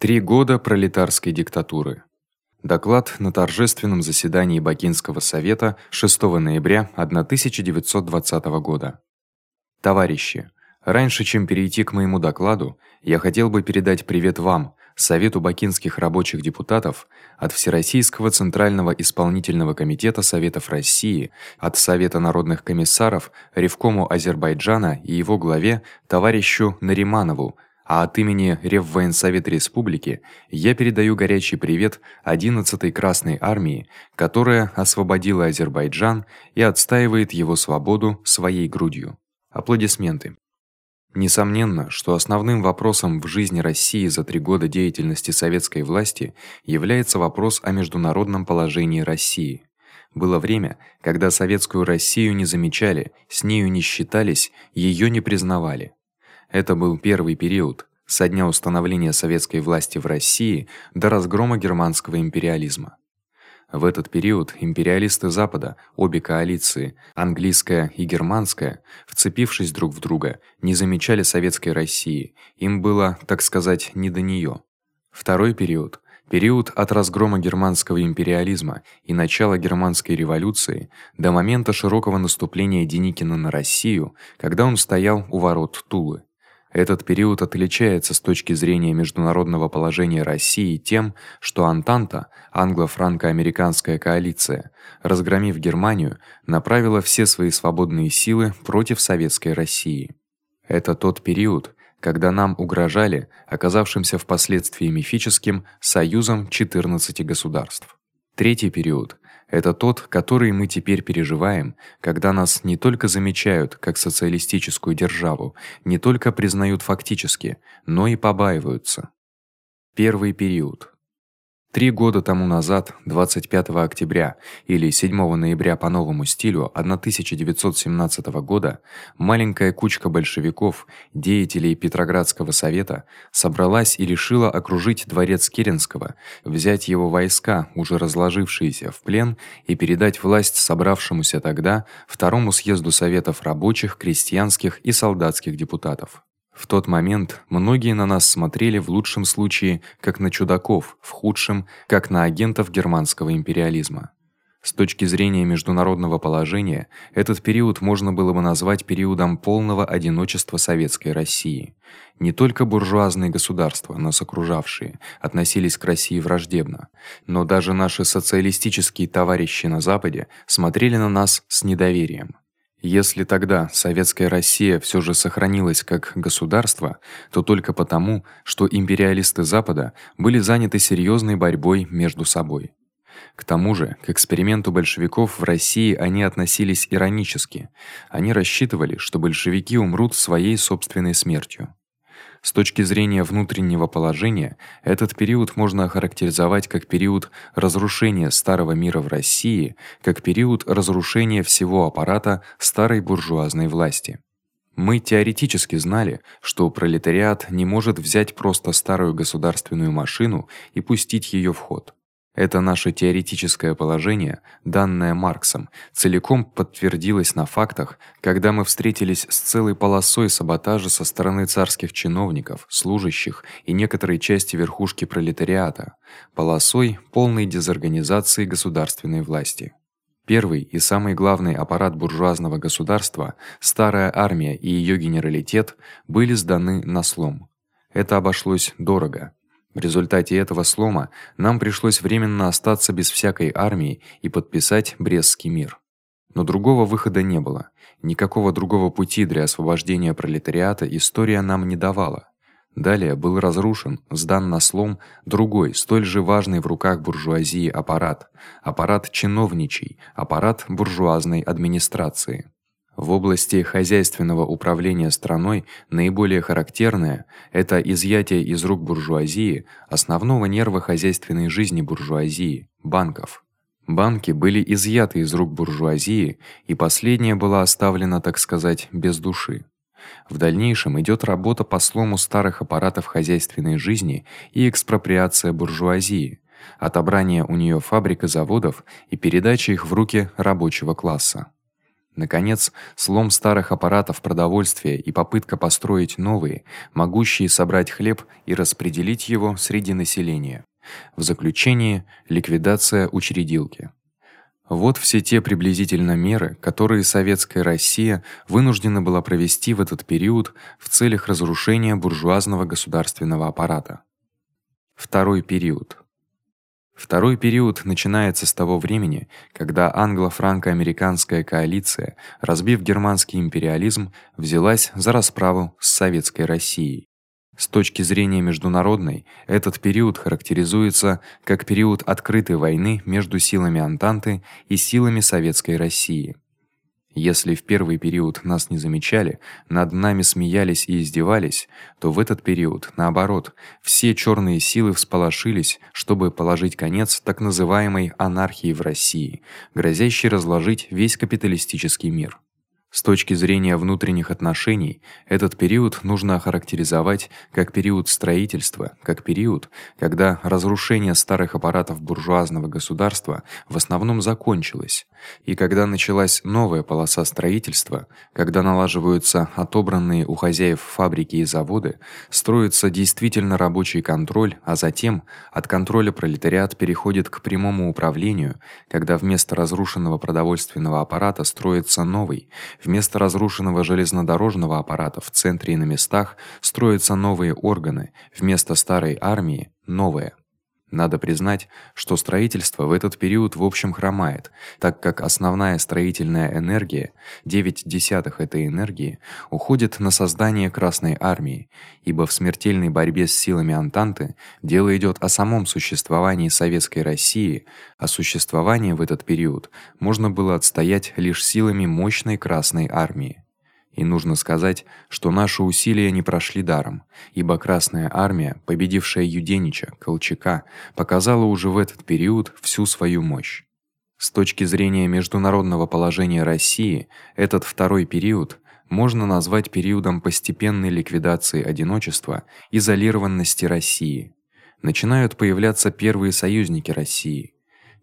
Три года пролетарской диктатуры. Доклад на торжественном заседании Бакинского совета 6 ноября 1920 года. Товарищи, раньше чем перейти к моему докладу, я хотел бы передать привет вам, Совету бакинских рабочих депутатов, от Всероссийского Центрального исполнительного комитета Советов России, от Совета народных комиссаров Ревкому Азербайджана и его главе товарищу Нариманову а от имени Реввоенсовета Республики я передаю горячий привет 11-й Красной армии, которая освободила Азербайджан и отстаивает его свободу своей грудью. Аплодисменты. Несомненно, что основным вопросом в жизни России за три года деятельности советской власти является вопрос о международном положении России. Было время, когда советскую Россию не замечали, с нею не считались, её не признавали. Это был первый период со дня установления советской власти в России до разгрома германского империализма. В этот период империалисты Запада, обе коалиции, английская и германская, вцепившись друг в друга, не замечали советской России. Им было, так сказать, не до неё. Второй период период от разгрома германского империализма и начала германской революции до момента широкого наступления Деникина на Россию, когда он стоял у ворот Тулы. Этот период отличается с точки зрения международного положения России тем, что Антанта, англо-франко-американская коалиция, разгромив Германию, направила все свои свободные силы против советской России. Это тот период, когда нам угрожали, оказавшимся впоследствии мифическим союзом 14 государств. Третий период это тот, который мы теперь переживаем, когда нас не только замечают как социалистическую державу, не только признают фактически, но и побаиваются. Первый период Три года тому назад, 25 октября или 7 ноября по новому стилю 1917 года, маленькая кучка большевиков, деятелей Петроградского совета, собралась и решила окружить дворец Керенского, взять его войска, уже разложившиеся в плен, и передать власть собравшемуся тогда второму съезду советов рабочих, крестьянских и солдатских депутатов. В тот момент многие на нас смотрели в лучшем случае как на чудаков, в худшем как на агентов германского империализма. С точки зрения международного положения, этот период можно было бы назвать периодом полного одиночества советской России. Не только буржуазные государства, нас окружавшие, относились к России враждебно, но даже наши социалистические товарищи на западе смотрели на нас с недоверием. Если тогда советская Россия всё же сохранилась как государство, то только потому, что империалисты Запада были заняты серьёзной борьбой между собой. К тому же, к эксперименту большевиков в России они относились иронически. Они рассчитывали, что большевики умрут своей собственной смертью. С точки зрения внутреннего положения, этот период можно охарактеризовать как период разрушения старого мира в России, как период разрушения всего аппарата старой буржуазной власти. Мы теоретически знали, что пролетариат не может взять просто старую государственную машину и пустить её в ход. Это наше теоретическое положение, данное Марксом, целиком подтвердилось на фактах, когда мы встретились с целой полосой саботажа со стороны царских чиновников, служащих и некоторой части верхушки пролетариата, полосой полной дезорганизации государственной власти. Первый и самый главный аппарат буржуазного государства, старая армия и её генералитет были сданы на слом. Это обошлось дорого. В результате этого слома нам пришлось временно остаться без всякой армии и подписать Брестский мир. Но другого выхода не было. Никакого другого пути для освобождения пролетариата история нам не давала. Далее был разрушен, сдан на слом другой, столь же важный в руках буржуазии аппарат, аппарат чиновничий, аппарат буржуазной администрации. В области хозяйственного управления страной наиболее характерное это изъятие из рук буржуазии основного нерва хозяйственной жизни буржуазии банков. Банки были изъяты из рук буржуазии, и последняя была оставлена, так сказать, без души. В дальнейшем идёт работа по слому старых аппаратов хозяйственной жизни и экспроприация буржуазии, отобрание у неё фабрик и заводов и передача их в руки рабочего класса. Наконец, слом старых аппаратов продовольствия и попытка построить новые, могущие собрать хлеб и распределить его среди населения. В заключение ликвидация учредилки. Вот все те приблизительно меры, которые советская Россия вынуждена была провести в этот период в целях разрушения буржуазного государственного аппарата. Второй период. Второй период начинается с того времени, когда англо-франко-американская коалиция, разбив германский империализм, взялась за расправу с советской Россией. С точки зрения международной, этот период характеризуется как период открытой войны между силами Антанты и силами советской России. Если в первый период нас не замечали, над нами смеялись и издевались, то в этот период, наоборот, все чёрные силы всполошились, чтобы положить конец так называемой анархии в России, грозящей разложить весь капиталистический мир. С точки зрения внутренних отношений, этот период нужно охарактеризовать как период строительства, как период, когда разрушение старых аппаратов буржуазного государства в основном закончилось, и когда началась новая полоса строительства, когда налаживаются отобранные у хозяев фабрики и заводы, строится действительно рабочий контроль, а затем от контроля пролетариат переходит к прямому управлению, когда вместо разрушенного продовольственного аппарата строится новый Вместо разрушенного железнодорожного аппарата в центре и на местах строятся новые органы, вместо старой армии новая. Надо признать, что строительство в этот период в общем хромает, так как основная строительная энергия, 9 десятых этой энергии, уходит на создание Красной армии, ибо в смертельной борьбе с силами Антанты дело идёт о самом существовании советской России, а существование в этот период можно было отстоять лишь силами мощной Красной армии. И нужно сказать, что наши усилия не прошли даром, ибо Красная армия, победившая Юденича, Колчака, показала уже в этот период всю свою мощь. С точки зрения международного положения России, этот второй период можно назвать периодом постепенной ликвидации одиночества, изолированности России. Начинают появляться первые союзники России.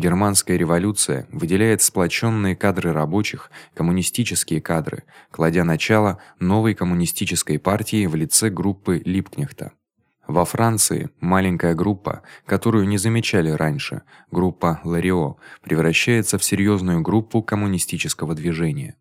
Германская революция выделяет сплочённые кадры рабочих, коммунистические кадры, кладя начало новой коммунистической партии в лице группы Липкнехта. Во Франции маленькая группа, которую не замечали раньше, группа Ларио, превращается в серьёзную группу коммунистического движения.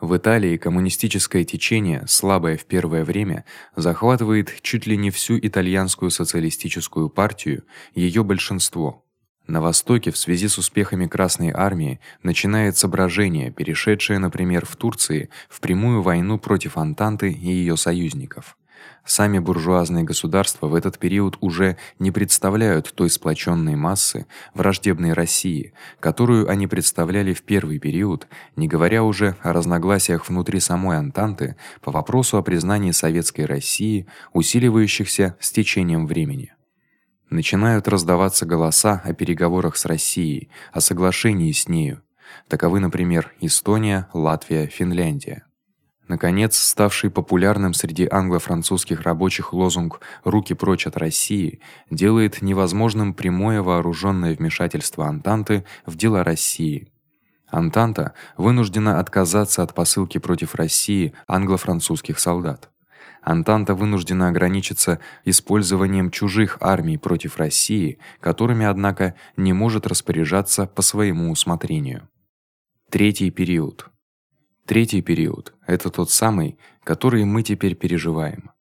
В Италии коммунистическое течение, слабое в первое время, захватывает чуть ли не всю итальянскую социалистическую партию, её большинство. На востоке в связи с успехами Красной армии начинается брожение, перешедшее, например, в Турции в прямую войну против Антанты и её союзников. Сами буржуазные государства в этот период уже не представляют той сплочённой массы враждебной России, которую они представляли в первый период, не говоря уже о разногласиях внутри самой Антанты по вопросу о признании советской России, усиливающихся с течением времени. Начинают раздаваться голоса о переговорах с Россией, о соглашении с нею. Таковы, например, Эстония, Латвия, Финляндия. Наконец, ставший популярным среди англо-французских рабочих лозунг "Руки прочь от России" делает невозможным прямое вооружённое вмешательство Антанты в дела России. Антанта вынуждена отказаться от посылки против России англо-французских солдат. Антанта вынуждена ограничиться использованием чужих армий против России, которыми, однако, не может распоряжаться по своему усмотрению. Третий период. Третий период это тот самый, который мы теперь переживаем.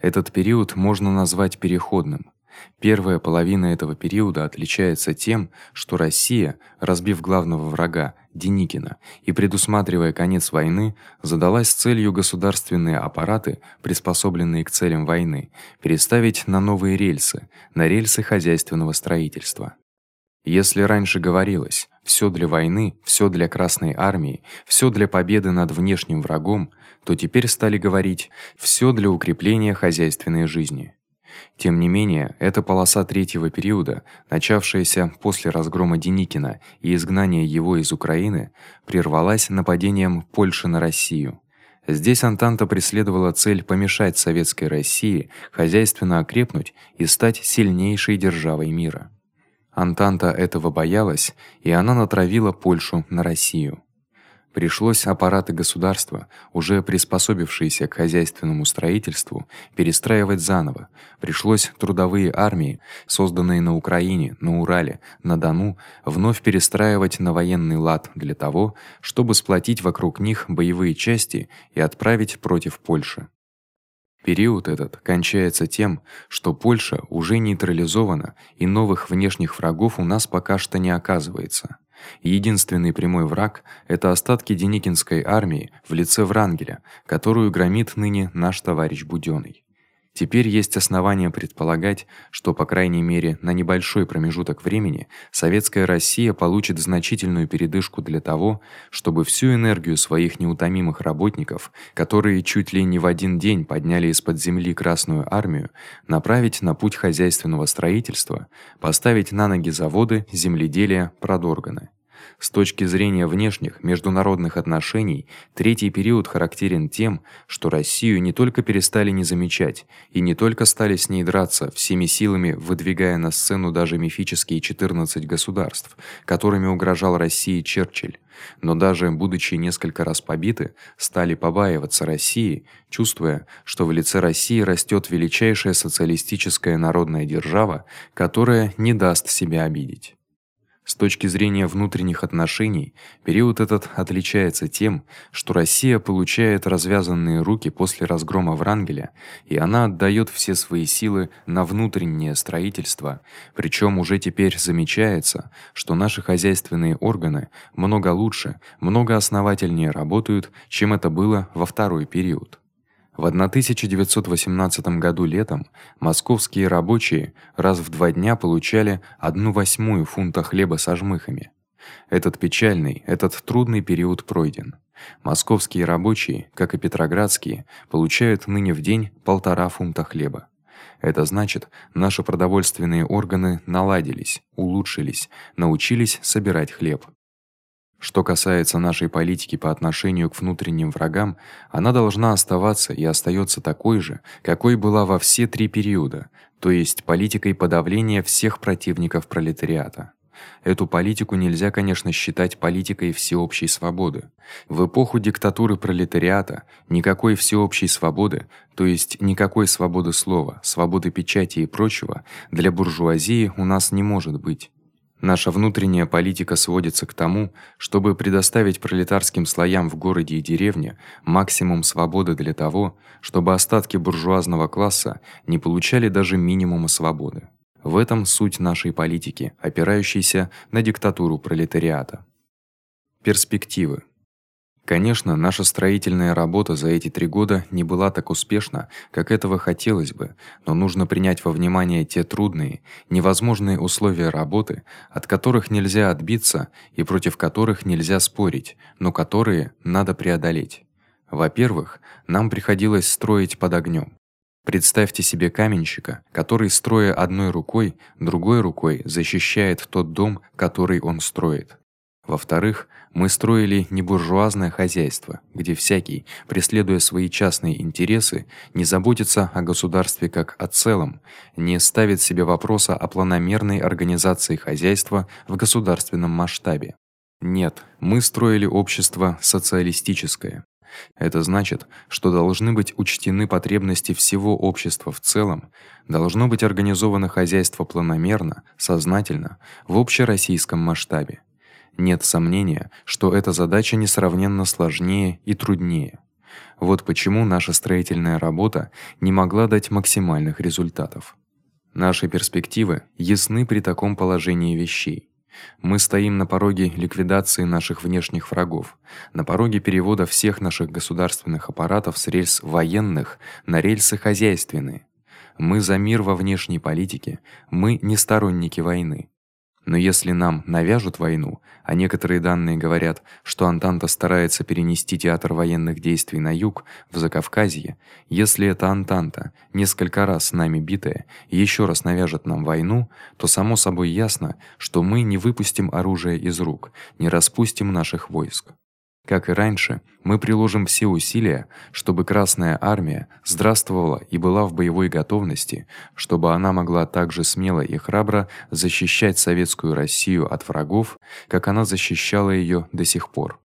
Этот период можно назвать переходным. Первая половина этого периода отличается тем, что Россия, разбив главного врага Деникина и предусматривая конец войны, задалась целью государственные аппараты, приспособленные к целям войны, переставить на новые рельсы, на рельсы хозяйственного строительства. Если раньше говорилось: всё для войны, всё для Красной армии, всё для победы над внешним врагом, то теперь стали говорить: всё для укрепления хозяйственной жизни. Тем не менее, эта полоса третьего периода, начавшаяся после разгрома Деникина и изгнания его из Украины, прервалась нападением Польши на Россию. Здесь Антанта преследовала цель помешать советской России хозяйственно окрепнуть и стать сильнейшей державой мира. Антанта этого боялась, и она натравила Польшу на Россию. Пришлось аппараты государства, уже приспособившиеся к хозяйственному строительству, перестраивать заново. Пришлось трудовые армии, созданные на Украине, на Урале, на Дону, вновь перестраивать на военный лад для того, чтобы сплотить вокруг них боевые части и отправить против Польши. Период этот кончается тем, что Польша уже нейтрализована, и новых внешних врагов у нас пока что не оказывается. Единственный прямой враг это остатки Деникинской армии в лице Врангеля, которую громит ныне наш товарищ Будённый. Теперь есть основания предполагать, что по крайней мере на небольшой промежуток времени советская Россия получит значительную передышку для того, чтобы всю энергию своих неутомимых работников, которые чуть ли не в один день подняли из-под земли Красную армию, направить на путь хозяйственного строительства, поставить на ноги заводы, земледелия, продорганы. С точки зрения внешних международных отношений, третий период характерен тем, что Россию не только перестали не замечать и не только стали с ней драться всеми силами, выдвигая на сцену даже мифические 14 государств, которыми угрожал России Черчилль, но даже будучи несколько раз побиты, стали побаиваться России, чувствуя, что в лице России растёт величайшая социалистическая народная держава, которая не даст себя обидеть. С точки зрения внутренних отношений, период этот отличается тем, что Россия получает развязанные руки после разгрома Врангеля, и она отдаёт все свои силы на внутреннее строительство. Причём уже теперь замечается, что наши хозяйственные органы много лучше, много основательнее работают, чем это было во второй период. В 1918 году летом московские рабочие раз в два дня получали одну восьмую фунта хлеба со жмыхами. Этот печальный, этот трудный период пройден. Московские рабочие, как и петроградские, получают ныне в день полтора фунта хлеба. Это значит, наши продовольственные органы наладились, улучшились, научились собирать хлеб. Что касается нашей политики по отношению к внутренним врагам, она должна оставаться и остаётся такой же, какой была во все три периода, то есть политикой подавления всех противников пролетариата. Эту политику нельзя, конечно, считать политикой всеобщей свободы. В эпоху диктатуры пролетариата никакой всеобщей свободы, то есть никакой свободы слова, свободы печати и прочего для буржуазии у нас не может быть. Наша внутренняя политика сводится к тому, чтобы предоставить пролетарским слоям в городе и деревне максимум свободы для того, чтобы остатки буржуазного класса не получали даже минимума свободы. В этом суть нашей политики, опирающейся на диктатуру пролетариата. Перспективы Конечно, наша строительная работа за эти три года не была так успешна, как этого хотелось бы, но нужно принять во внимание те трудные, невозможные условия работы, от которых нельзя отбиться и против которых нельзя спорить, но которые надо преодолеть. Во-первых, нам приходилось строить под огнём. Представьте себе каменщика, который строя одной рукой, другой рукой защищает тот дом, который он строит. Во-вторых, мы строили не буржуазное хозяйство, где всякий, преследуя свои частные интересы, не заботится о государстве как о целом, не ставит себе вопроса о планомерной организации хозяйства в государственном масштабе. Нет, мы строили общество социалистическое. Это значит, что должны быть учтены потребности всего общества в целом, должно быть организовано хозяйство планомерно, сознательно, в общероссийском масштабе. Нет сомнения, что эта задача несравненно сложнее и труднее. Вот почему наша строительная работа не могла дать максимальных результатов. Наши перспективы ясны при таком положении вещей. Мы стоим на пороге ликвидации наших внешних врагов, на пороге перевода всех наших государственных аппаратов с рельс военных на рельсы хозяйственные. Мы за мир во внешней политике, мы не сторонники войны. Но если нам навяжут войну, а некоторые данные говорят, что Антанта старается перенести театр военных действий на юг, в Закавказье, если эта Антанта, несколько раз с нами битая, ещё раз навяжет нам войну, то само собой ясно, что мы не выпустим оружие из рук, не распустим наших войск. Как и раньше, мы приложим все усилия, чтобы Красная армия здравствовала и была в боевой готовности, чтобы она могла так же смело и храбро защищать советскую Россию от врагов, как она защищала её до сих пор.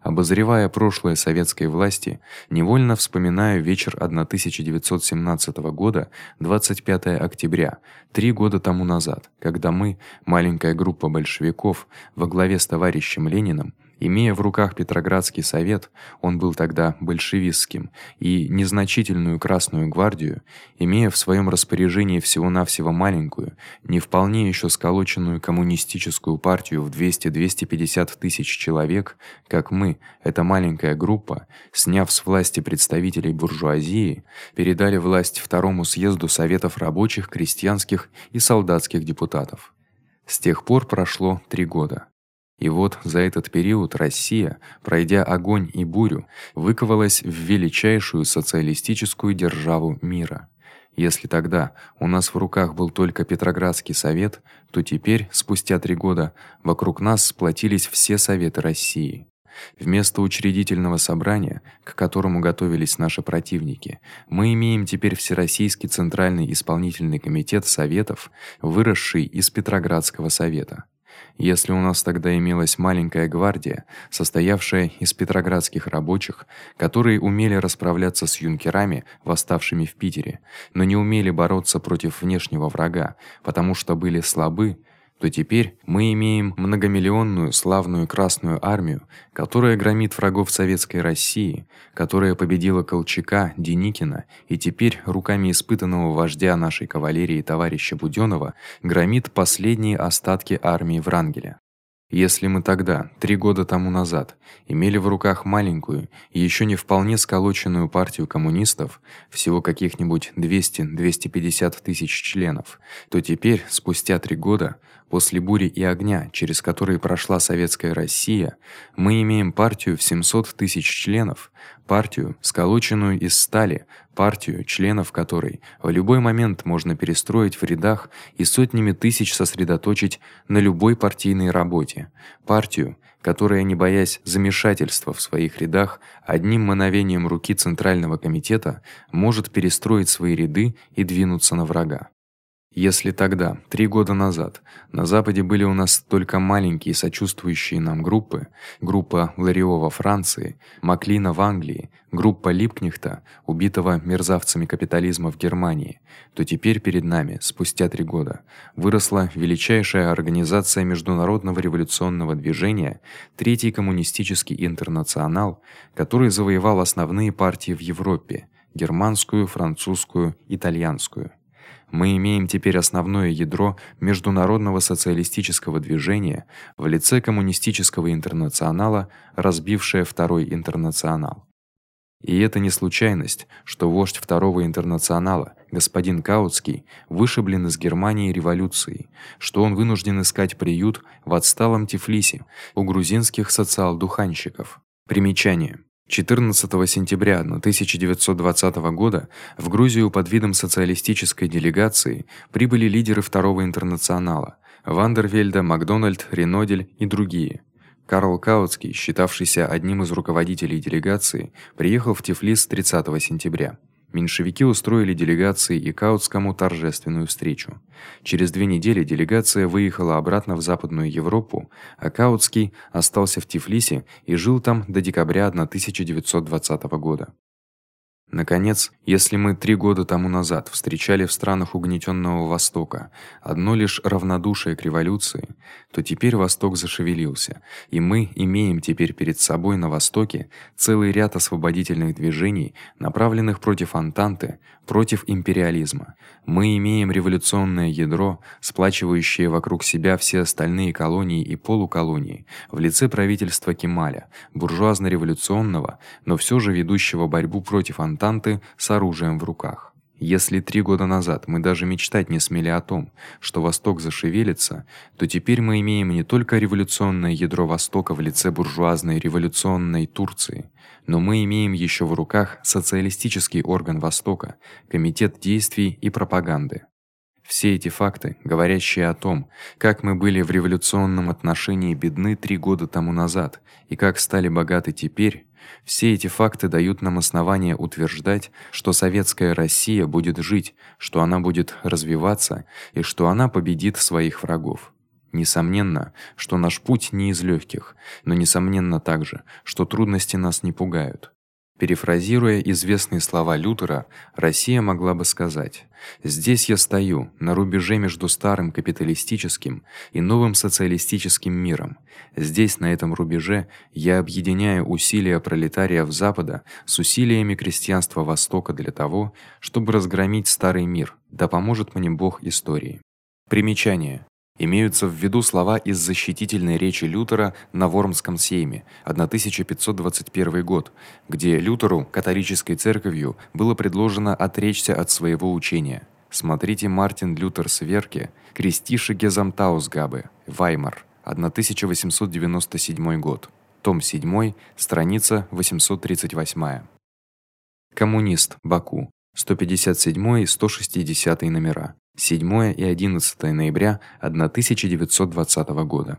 Обозревая прошлое советской власти, невольно вспоминаю вечер 1917 года, 25 октября, три года тому назад, когда мы, маленькая группа большевиков во главе с товарищем Лениным, Имея в руках Петроградский совет, он был тогда большевистским, и незначительную Красную гвардию, имея в своём распоряжении всего-навсего маленькую, не вполне ещё сколоченную коммунистическую партию в 200-250 тысяч человек, как мы, эта маленькая группа, сняв с власти представителей буржуазии, передали власть второму съезду советов рабочих, крестьянских и солдатских депутатов. С тех пор прошло три года. И вот за этот период Россия, пройдя огонь и бурю, выковалась в величайшую социалистическую державу мира. Если тогда у нас в руках был только Петроградский совет, то теперь, спустя три года, вокруг нас сплотились все советы России. Вместо учредительного собрания, к которому готовились наши противники, мы имеем теперь Всероссийский центральный исполнительный комитет советов, выросший из Петроградского совета. Если у нас тогда имелась маленькая гвардия, состоявшая из петроградских рабочих, которые умели расправляться с юнкерами, восставшими в Питере, но не умели бороться против внешнего врага, потому что были слабы, то теперь мы имеем многомиллионную славную Красную армию, которая громит врагов советской России, которая победила Колчака, Деникина и теперь руками испытанного вождя нашей кавалерии товарища Будённого громит последние остатки армии Врангеля. Если мы тогда, три года тому назад, имели в руках маленькую и ещё не вполне сколоченную партию коммунистов, всего каких-нибудь 200-250 тысяч членов, то теперь, спустя три года, после бури и огня, через которые прошла советская Россия, мы имеем партию в 700 тысяч членов, партию, сколоченную из стали, партию, членов которой в любой момент можно перестроить в рядах и сотнями тысяч сосредоточить на любой партийной работе, партию, которая, не боясь замешательства в своих рядах, одним мановением руки центрального комитета может перестроить свои ряды и двинуться на врага. Если тогда, три года назад, на западе были у нас только маленькие сочувствующие нам группы, группа Ларио во Франции, Маклина в Англии, группа Липкнехта, убитого мерзавцами капитализма в Германии, то теперь перед нами, спустя три года, выросла величайшая организация международного революционного движения, Третий коммунистический интернационал, который завоевал основные партии в Европе: германскую, французскую, итальянскую мы имеем теперь основное ядро международного социалистического движения в лице коммунистического интернационала, разбившее второй интернационал. И это не случайность, что вождь второго интернационала, господин Каутский, вышиблен из Германии революцией, что он вынужден искать приют в отсталом Тифлисе у грузинских социал-духанщиков. Примечание: 14 сентября 1920 года в Грузию под видом социалистической делегации прибыли лидеры второго интернационала: Вандервельда, Макдональд, Ренодель и другие. Карл Каутский, считавшийся одним из руководителей делегации, приехал в Тифлис 30 сентября. Меньшевики устроили делегации и Каутскому торжественную встречу. Через две недели делегация выехала обратно в Западную Европу, а Каутский остался в Тифлисе и жил там до декабря 1920 года. Наконец, если мы три года тому назад встречали в странах угнетённого Востока одно лишь равнодушие к революции, то теперь Восток зашевелился, и мы имеем теперь перед собой на востоке целый ряд освободительных движений, направленных против Антанты, против империализма. Мы имеем революционное ядро, сплачивающее вокруг себя все остальные колонии и полуколонии в лице правительства Кемаля, буржуазно-революционного, но всё же ведущего борьбу против Антанты Антанты с оружием в руках. Если три года назад мы даже мечтать не смели о том, что Восток зашевелится, то теперь мы имеем не только революционное ядро Востока в лице буржуазной революционной Турции, но мы имеем ещё в руках социалистический орган Востока, комитет действий и пропаганды. Все эти факты, говорящие о том, как мы были в революционном отношении бедны три года тому назад и как стали богаты теперь, все эти факты дают нам основание утверждать, что советская Россия будет жить, что она будет развиваться и что она победит своих врагов. Несомненно, что наш путь не из лёгких, но несомненно также, что трудности нас не пугают. Перефразируя известные слова Лютера, Россия могла бы сказать: "Здесь я стою, на рубеже между старым капиталистическим и новым социалистическим миром. Здесь, на этом рубеже, я объединяю усилия пролетариев Запада с усилиями крестьянства Востока для того, чтобы разгромить старый мир. Да поможет мне Бог истории". Примечание: Имеются в виду слова из защитительной речи Лютера на Вормском сейме 1521 год, где Лютеру, католической церковью, было предложено отречься от своего учения. Смотрите Мартин Лютерс Верке, Крестише Гезамтаусгабе, Ваймар, 1897 год. Том 7, страница 838. Коммунист, Баку, 157 и 160 номера. 7 и 11 ноября 1920 года.